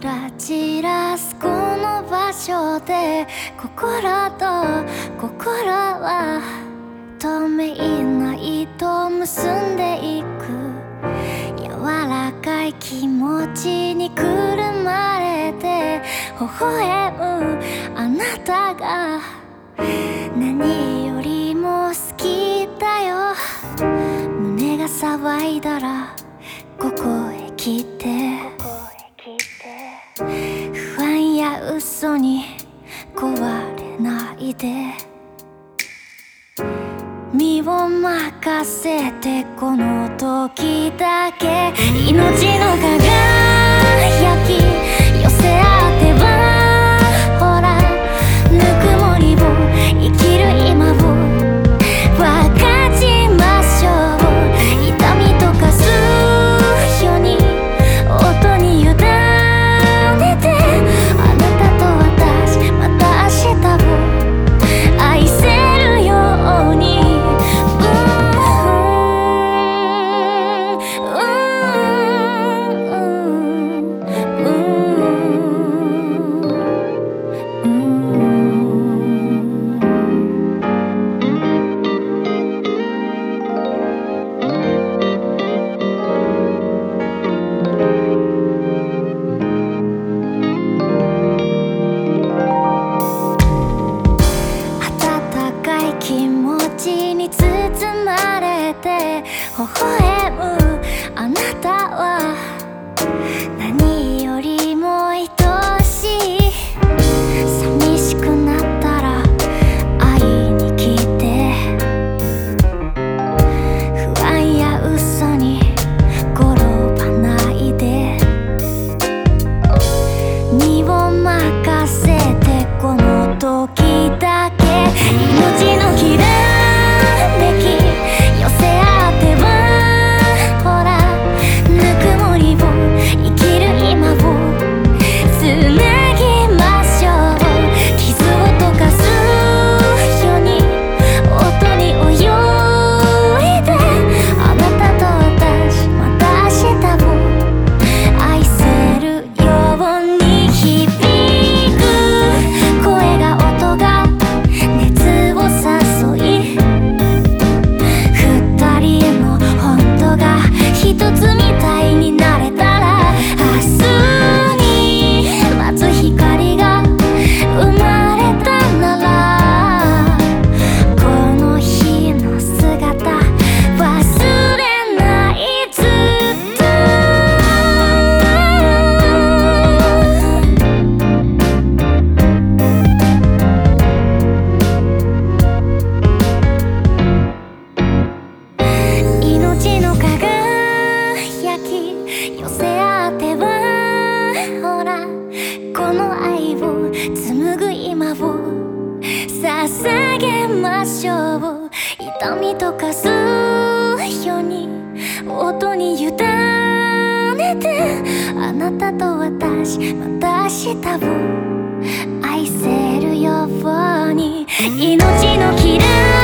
ら散らすこの場所で心と心は透明な糸結んでいく。柔らかい気持ちにくるまれて微笑むあなたが何よりも好きだよ。胸が騒いだらここへ来て。嘘に壊れないで。身を任せてこの時だけ。命の限笑ましょう。痛みとかすように音に委ねてあなたと私また明日を愛せるように。命の嫌い